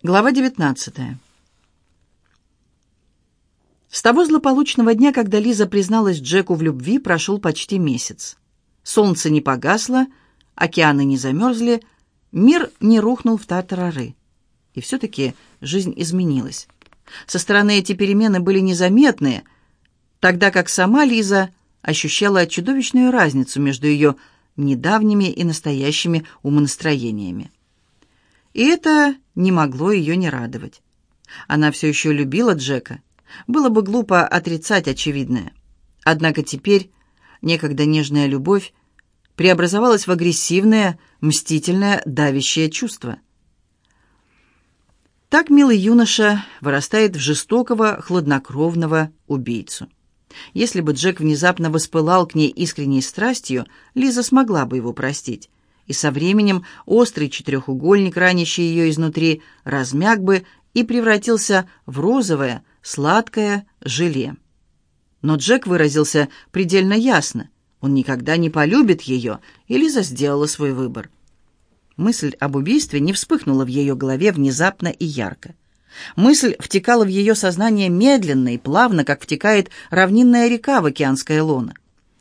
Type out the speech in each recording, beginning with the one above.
Глава 19. С того злополучного дня, когда Лиза призналась Джеку в любви, прошел почти месяц. Солнце не погасло, океаны не замерзли, мир не рухнул в тартарары. И все-таки жизнь изменилась. Со стороны эти перемены были незаметные, тогда как сама Лиза ощущала чудовищную разницу между ее недавними и настоящими умонастроениями. И это не могло ее не радовать. Она все еще любила Джека. Было бы глупо отрицать очевидное. Однако теперь некогда нежная любовь преобразовалась в агрессивное, мстительное, давящее чувство. Так милый юноша вырастает в жестокого, хладнокровного убийцу. Если бы Джек внезапно воспылал к ней искренней страстью, Лиза смогла бы его простить и со временем острый четырехугольник, ранящий ее изнутри, размяк бы и превратился в розовое, сладкое желе. Но Джек выразился предельно ясно. Он никогда не полюбит ее, и сделала свой выбор. Мысль об убийстве не вспыхнула в ее голове внезапно и ярко. Мысль втекала в ее сознание медленно и плавно, как втекает равнинная река в океанское лоно.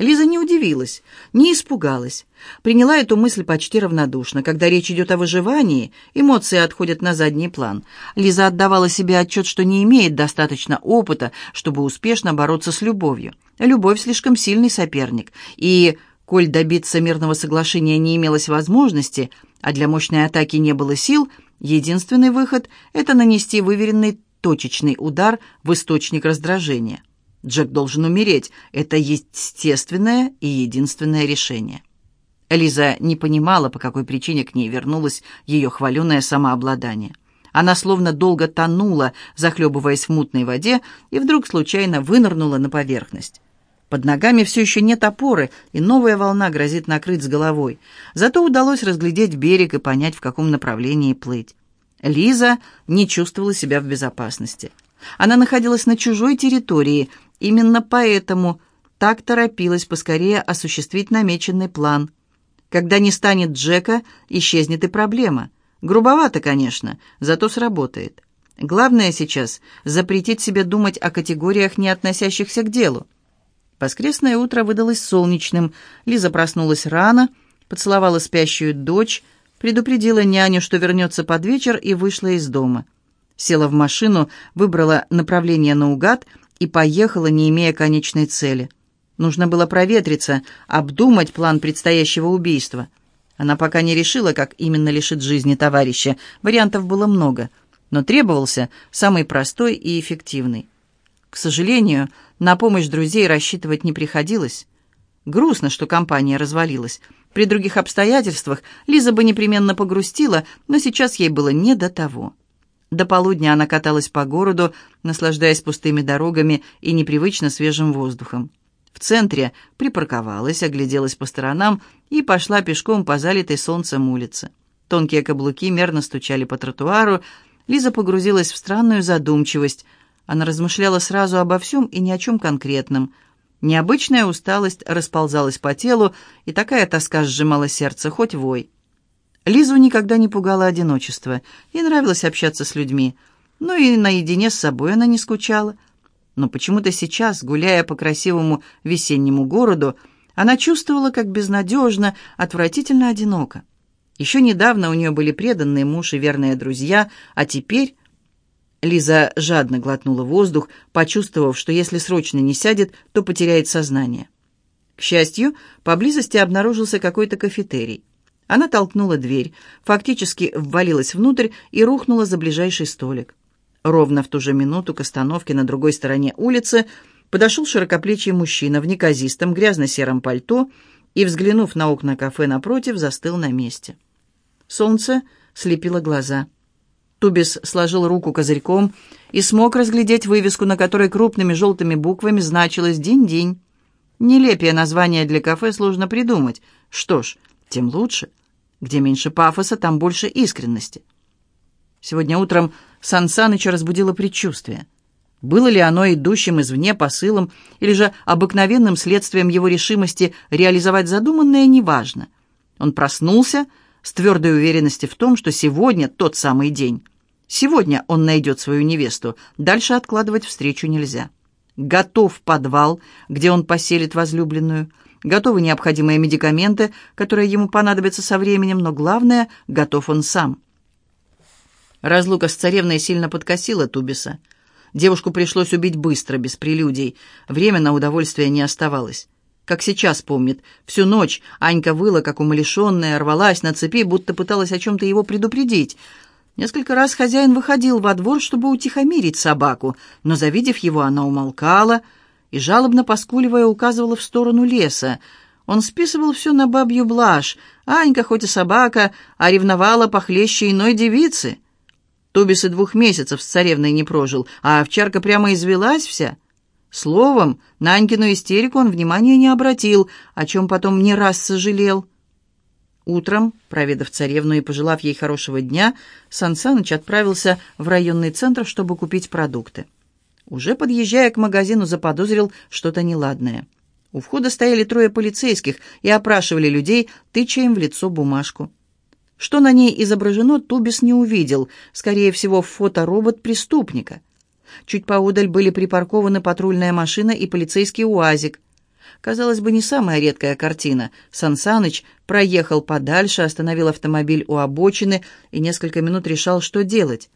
Лиза не удивилась, не испугалась. Приняла эту мысль почти равнодушно. Когда речь идет о выживании, эмоции отходят на задний план. Лиза отдавала себе отчет, что не имеет достаточно опыта, чтобы успешно бороться с любовью. Любовь слишком сильный соперник. И, коль добиться мирного соглашения не имелось возможности, а для мощной атаки не было сил, единственный выход – это нанести выверенный точечный удар в источник раздражения. Джек должен умереть. Это естественное и единственное решение. Лиза не понимала, по какой причине к ней вернулось ее хваленое самообладание. Она словно долго тонула, захлебываясь в мутной воде, и вдруг случайно вынырнула на поверхность. Под ногами все еще нет опоры, и новая волна грозит накрыть с головой. Зато удалось разглядеть берег и понять, в каком направлении плыть. Лиза не чувствовала себя в безопасности. Она находилась на чужой территории, Именно поэтому так торопилась поскорее осуществить намеченный план. Когда не станет Джека, исчезнет и проблема. Грубовато, конечно, зато сработает. Главное сейчас — запретить себе думать о категориях, не относящихся к делу. Воскресное утро выдалось солнечным. Лиза проснулась рано, поцеловала спящую дочь, предупредила няню, что вернется под вечер, и вышла из дома. Села в машину, выбрала направление наугад — и поехала, не имея конечной цели. Нужно было проветриться, обдумать план предстоящего убийства. Она пока не решила, как именно лишит жизни товарища. Вариантов было много, но требовался самый простой и эффективный. К сожалению, на помощь друзей рассчитывать не приходилось. Грустно, что компания развалилась. При других обстоятельствах Лиза бы непременно погрустила, но сейчас ей было не до того. До полудня она каталась по городу, наслаждаясь пустыми дорогами и непривычно свежим воздухом. В центре припарковалась, огляделась по сторонам и пошла пешком по залитой солнцем улице. Тонкие каблуки мерно стучали по тротуару. Лиза погрузилась в странную задумчивость. Она размышляла сразу обо всем и ни о чем конкретном. Необычная усталость расползалась по телу, и такая тоска сжимала сердце, хоть вой. Лизу никогда не пугало одиночество. Ей нравилось общаться с людьми. Ну и наедине с собой она не скучала. Но почему-то сейчас, гуляя по красивому весеннему городу, она чувствовала, как безнадежно, отвратительно одиноко. Еще недавно у нее были преданные муж и верные друзья, а теперь... Лиза жадно глотнула воздух, почувствовав, что если срочно не сядет, то потеряет сознание. К счастью, поблизости обнаружился какой-то кафетерий. Она толкнула дверь, фактически ввалилась внутрь и рухнула за ближайший столик. Ровно в ту же минуту к остановке на другой стороне улицы подошел широкоплечий мужчина в неказистом грязно-сером пальто и, взглянув на окна кафе напротив, застыл на месте. Солнце слепило глаза. Тубис сложил руку козырьком и смог разглядеть вывеску, на которой крупными желтыми буквами значилось «Динь-динь». Нелепее название для кафе сложно придумать. Что ж, тем лучше. Где меньше пафоса, там больше искренности. Сегодня утром Сан Саныча разбудило предчувствие. Было ли оно идущим извне посылом или же обыкновенным следствием его решимости реализовать задуманное, неважно. Он проснулся с твердой уверенностью в том, что сегодня тот самый день. Сегодня он найдет свою невесту. Дальше откладывать встречу нельзя. Готов подвал, где он поселит возлюбленную. Готовы необходимые медикаменты, которые ему понадобятся со временем, но главное, готов он сам. Разлука с царевной сильно подкосила Тубиса. Девушку пришлось убить быстро, без прелюдий. Время на удовольствие не оставалось. Как сейчас помнит, всю ночь Анька выла, как умалишенная, рвалась на цепи, будто пыталась о чем-то его предупредить. Несколько раз хозяин выходил во двор, чтобы утихомирить собаку, но, завидев его, она умолкала и, жалобно поскуливая, указывала в сторону леса. Он списывал все на бабью блажь. Анька, хоть и собака, а ревновала похлеще иной девицы — Тубис и двух месяцев с царевной не прожил, а овчарка прямо извелась вся. Словом, на Анькину истерику он внимания не обратил, о чем потом не раз сожалел. Утром, проведав царевну и пожелав ей хорошего дня, Сансаныч отправился в районный центр, чтобы купить продукты. Уже подъезжая к магазину, заподозрил что-то неладное. У входа стояли трое полицейских и опрашивали людей, тыча им в лицо бумажку. Что на ней изображено, Тубис не увидел. Скорее всего, фоторобот преступника. Чуть поодаль были припаркованы патрульная машина и полицейский УАЗик. Казалось бы, не самая редкая картина. Сансаныч проехал подальше, остановил автомобиль у обочины и несколько минут решал, что делать.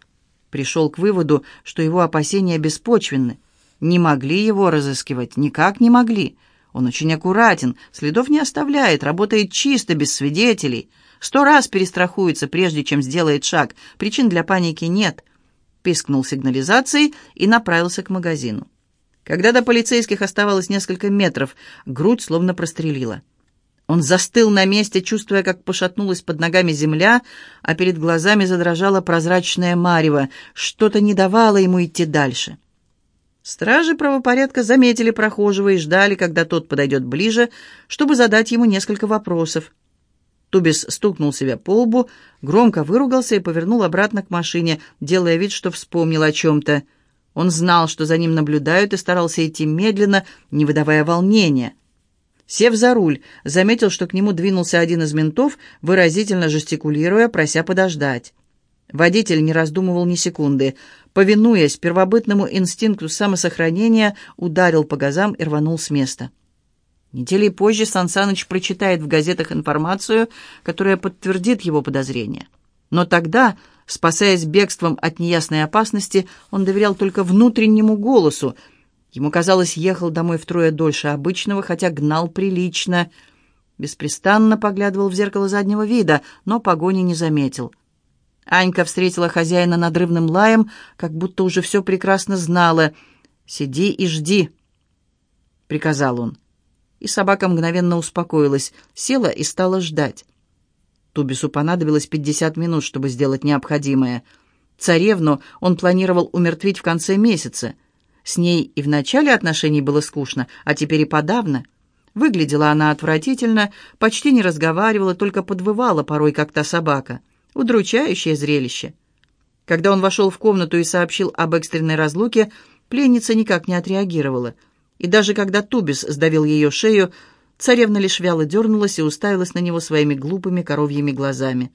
Пришел к выводу, что его опасения беспочвенны. Не могли его разыскивать, никак не могли. Он очень аккуратен, следов не оставляет, работает чисто, без свидетелей. Сто раз перестрахуется, прежде чем сделает шаг. Причин для паники нет. Пискнул сигнализацией и направился к магазину. Когда до полицейских оставалось несколько метров, грудь словно прострелила. Он застыл на месте, чувствуя, как пошатнулась под ногами земля, а перед глазами задрожала прозрачная марево. Что-то не давало ему идти дальше. Стражи правопорядка заметили прохожего и ждали, когда тот подойдет ближе, чтобы задать ему несколько вопросов. Тубис стукнул себя по лбу, громко выругался и повернул обратно к машине, делая вид, что вспомнил о чем-то. Он знал, что за ним наблюдают, и старался идти медленно, не выдавая волнения. Сев за руль, заметил, что к нему двинулся один из ментов, выразительно жестикулируя, прося подождать. Водитель не раздумывал ни секунды. Повинуясь первобытному инстинкту самосохранения, ударил по газам и рванул с места. Недели позже Сансаныч прочитает в газетах информацию, которая подтвердит его подозрения. Но тогда, спасаясь бегством от неясной опасности, он доверял только внутреннему голосу. Ему казалось, ехал домой втрое дольше обычного, хотя гнал прилично. Беспрестанно поглядывал в зеркало заднего вида, но погони не заметил. Анька встретила хозяина надрывным лаем, как будто уже все прекрасно знала. «Сиди и жди», — приказал он и собака мгновенно успокоилась, села и стала ждать. Тубису понадобилось пятьдесят минут, чтобы сделать необходимое. Царевну он планировал умертвить в конце месяца. С ней и в начале отношений было скучно, а теперь и подавно. Выглядела она отвратительно, почти не разговаривала, только подвывала порой, как та собака. Удручающее зрелище. Когда он вошел в комнату и сообщил об экстренной разлуке, пленница никак не отреагировала – и даже когда Тубис сдавил ее шею, царевна лишь вяло дернулась и уставилась на него своими глупыми коровьими глазами.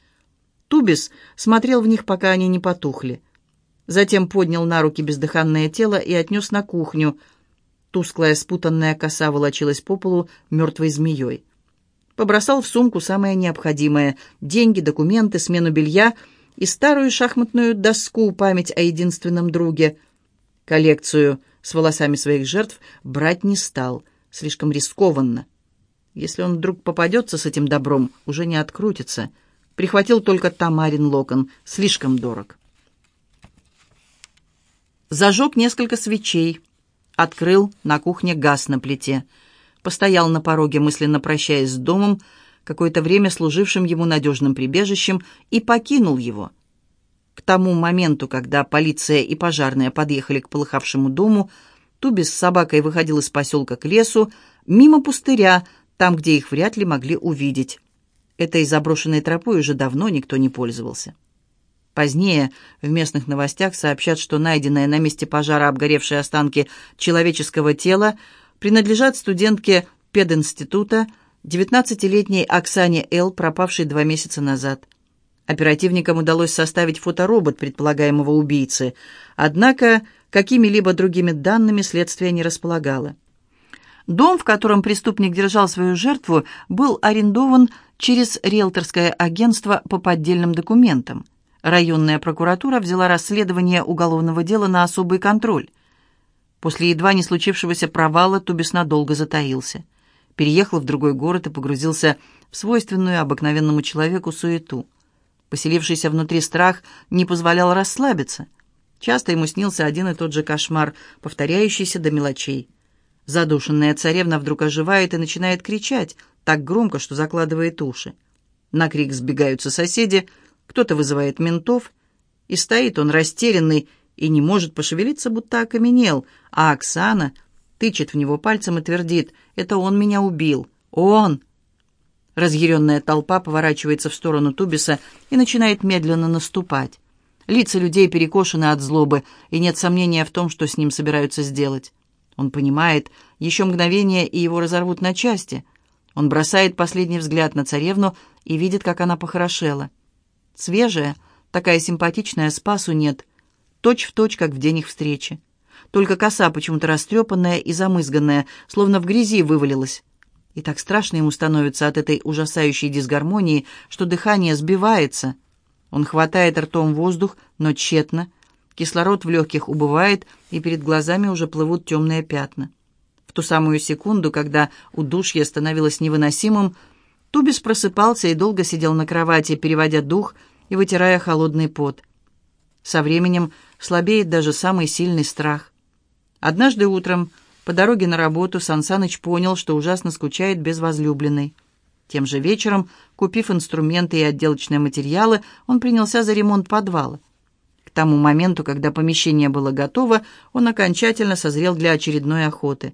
Тубис смотрел в них, пока они не потухли. Затем поднял на руки бездыханное тело и отнес на кухню. Тусклая спутанная коса волочилась по полу мертвой змеей. Побросал в сумку самое необходимое — деньги, документы, смену белья и старую шахматную доску память о единственном друге. Коллекцию с волосами своих жертв брать не стал, слишком рискованно. Если он вдруг попадется с этим добром, уже не открутится. Прихватил только Тамарин локон, слишком дорог. Зажег несколько свечей, открыл на кухне газ на плите, постоял на пороге, мысленно прощаясь с домом, какое-то время служившим ему надежным прибежищем, и покинул его — к тому моменту, когда полиция и пожарные подъехали к полыхавшему дому, Туби с собакой выходил из поселка к лесу, мимо пустыря, там, где их вряд ли могли увидеть. Этой заброшенной тропой уже давно никто не пользовался. Позднее в местных новостях сообщат, что найденные на месте пожара обгоревшие останки человеческого тела принадлежат студентке пединститута, 19-летней Оксане Л., пропавшей два месяца назад. Оперативникам удалось составить фоторобот предполагаемого убийцы, однако какими-либо другими данными следствие не располагало. Дом, в котором преступник держал свою жертву, был арендован через риэлторское агентство по поддельным документам. Районная прокуратура взяла расследование уголовного дела на особый контроль. После едва не случившегося провала Тубис надолго затаился. Переехал в другой город и погрузился в свойственную обыкновенному человеку суету. Поселившийся внутри страх не позволял расслабиться. Часто ему снился один и тот же кошмар, повторяющийся до мелочей. Задушенная царевна вдруг оживает и начинает кричать, так громко, что закладывает уши. На крик сбегаются соседи, кто-то вызывает ментов, и стоит он растерянный и не может пошевелиться, будто окаменел, а Оксана тычет в него пальцем и твердит «Это он меня убил! Он!» Разъяренная толпа поворачивается в сторону Тубиса и начинает медленно наступать. Лица людей перекошены от злобы, и нет сомнения в том, что с ним собираются сделать. Он понимает, еще мгновение, и его разорвут на части. Он бросает последний взгляд на царевну и видит, как она похорошела. Свежая, такая симпатичная, спасу нет. Точь в точь, как в день их встречи. Только коса почему-то растрепанная и замызганная, словно в грязи вывалилась. И так страшно ему становится от этой ужасающей дисгармонии, что дыхание сбивается. Он хватает ртом воздух, но тщетно. Кислород в легких убывает, и перед глазами уже плывут темные пятна. В ту самую секунду, когда удушье становилось невыносимым, Тубис просыпался и долго сидел на кровати, переводя дух и вытирая холодный пот. Со временем слабеет даже самый сильный страх. Однажды утром по дороге на работу Сансаныч понял, что ужасно скучает без возлюбленной. Тем же вечером, купив инструменты и отделочные материалы, он принялся за ремонт подвала. К тому моменту, когда помещение было готово, он окончательно созрел для очередной охоты.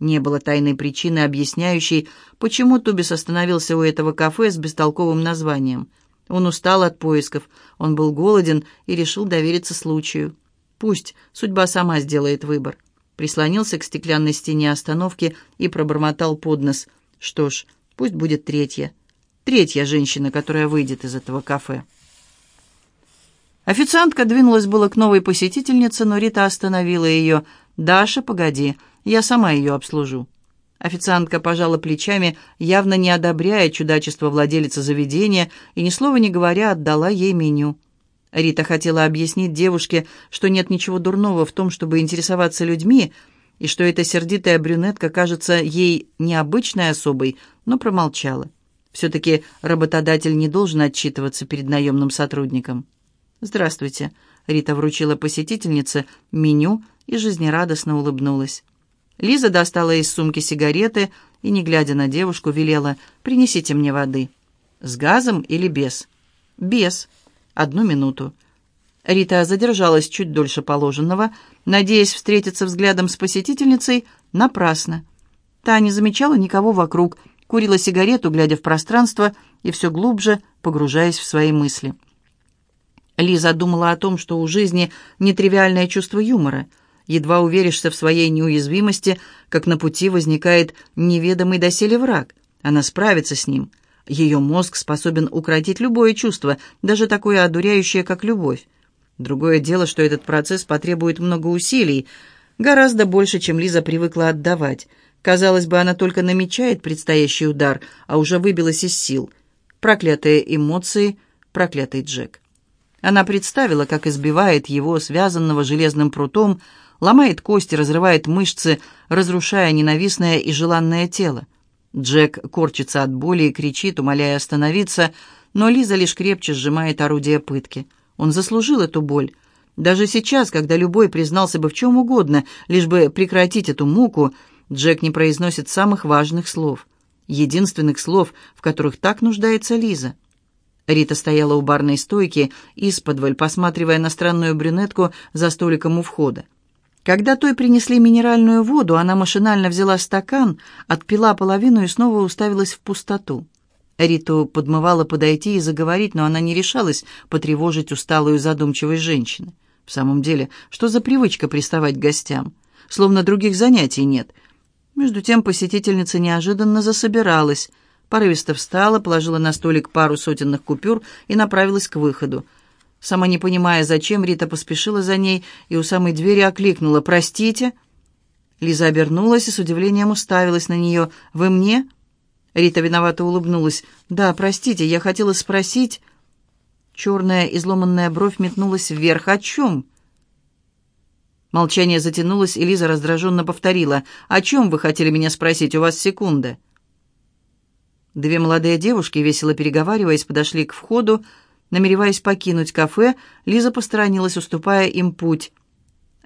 Не было тайной причины, объясняющей, почему Тубис остановился у этого кафе с бестолковым названием. Он устал от поисков, он был голоден и решил довериться случаю. Пусть судьба сама сделает выбор. Прислонился к стеклянной стене остановки и пробормотал под нос. Что ж, пусть будет третья. Третья женщина, которая выйдет из этого кафе. Официантка двинулась было к новой посетительнице, но Рита остановила ее. «Даша, погоди, я сама ее обслужу». Официантка пожала плечами, явно не одобряя чудачество владелицы заведения, и ни слова не говоря отдала ей меню. Рита хотела объяснить девушке, что нет ничего дурного в том, чтобы интересоваться людьми, и что эта сердитая брюнетка кажется ей необычной особой, но промолчала. Все-таки работодатель не должен отчитываться перед наемным сотрудником. «Здравствуйте», — Рита вручила посетительнице меню и жизнерадостно улыбнулась. Лиза достала из сумки сигареты и, не глядя на девушку, велела «Принесите мне воды». «С газом или без?» «Без. Одну минуту». Рита задержалась чуть дольше положенного, надеясь встретиться взглядом с посетительницей, напрасно. Та не замечала никого вокруг, курила сигарету, глядя в пространство и все глубже погружаясь в свои мысли. Лиза думала о том, что у жизни нетривиальное чувство юмора — Едва уверишься в своей неуязвимости, как на пути возникает неведомый доселе враг. Она справится с ним. Ее мозг способен укротить любое чувство, даже такое одуряющее, как любовь. Другое дело, что этот процесс потребует много усилий, гораздо больше, чем Лиза привыкла отдавать. Казалось бы, она только намечает предстоящий удар, а уже выбилась из сил. Проклятые эмоции, проклятый Джек. Она представила, как избивает его, связанного железным прутом, ломает кости, разрывает мышцы, разрушая ненавистное и желанное тело. Джек корчится от боли и кричит, умоляя остановиться, но Лиза лишь крепче сжимает орудие пытки. Он заслужил эту боль. Даже сейчас, когда любой признался бы в чем угодно, лишь бы прекратить эту муку, Джек не произносит самых важных слов. Единственных слов, в которых так нуждается Лиза. Рита стояла у барной стойки, исподволь посматривая на странную брюнетку за столиком у входа. Когда той принесли минеральную воду, она машинально взяла стакан, отпила половину и снова уставилась в пустоту. Риту подмывала подойти и заговорить, но она не решалась потревожить усталую задумчивость женщины. В самом деле, что за привычка приставать к гостям? Словно других занятий нет. Между тем посетительница неожиданно засобиралась. порывисто встала, положила на столик пару сотенных купюр и направилась к выходу. Сама не понимая, зачем, Рита поспешила за ней и у самой двери окликнула «Простите?» Лиза обернулась и с удивлением уставилась на нее. «Вы мне?» Рита виновато улыбнулась. «Да, простите, я хотела спросить...» Черная изломанная бровь метнулась вверх. «О чем?» Молчание затянулось, и Лиза раздраженно повторила. «О чем вы хотели меня спросить? У вас секунда». Две молодые девушки, весело переговариваясь, подошли к входу. Намереваясь покинуть кафе, Лиза посторонилась, уступая им путь.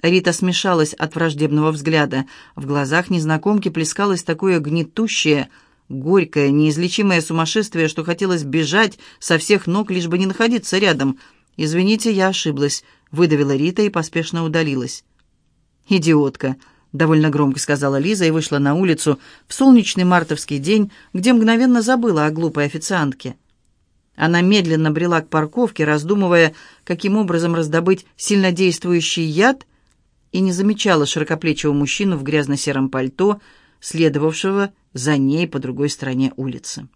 Рита смешалась от враждебного взгляда. В глазах незнакомки плескалось такое гнетущее, горькое, неизлечимое сумасшествие, что хотелось бежать со всех ног, лишь бы не находиться рядом. «Извините, я ошиблась», — выдавила Рита и поспешно удалилась. «Идиотка», — довольно громко сказала Лиза и вышла на улицу в солнечный мартовский день, где мгновенно забыла о глупой официантке. Она медленно брела к парковке, раздумывая, каким образом раздобыть сильнодействующий яд — и не замечала широкоплечего мужчину в грязно-сером пальто, следовавшего за ней по другой стороне улицы.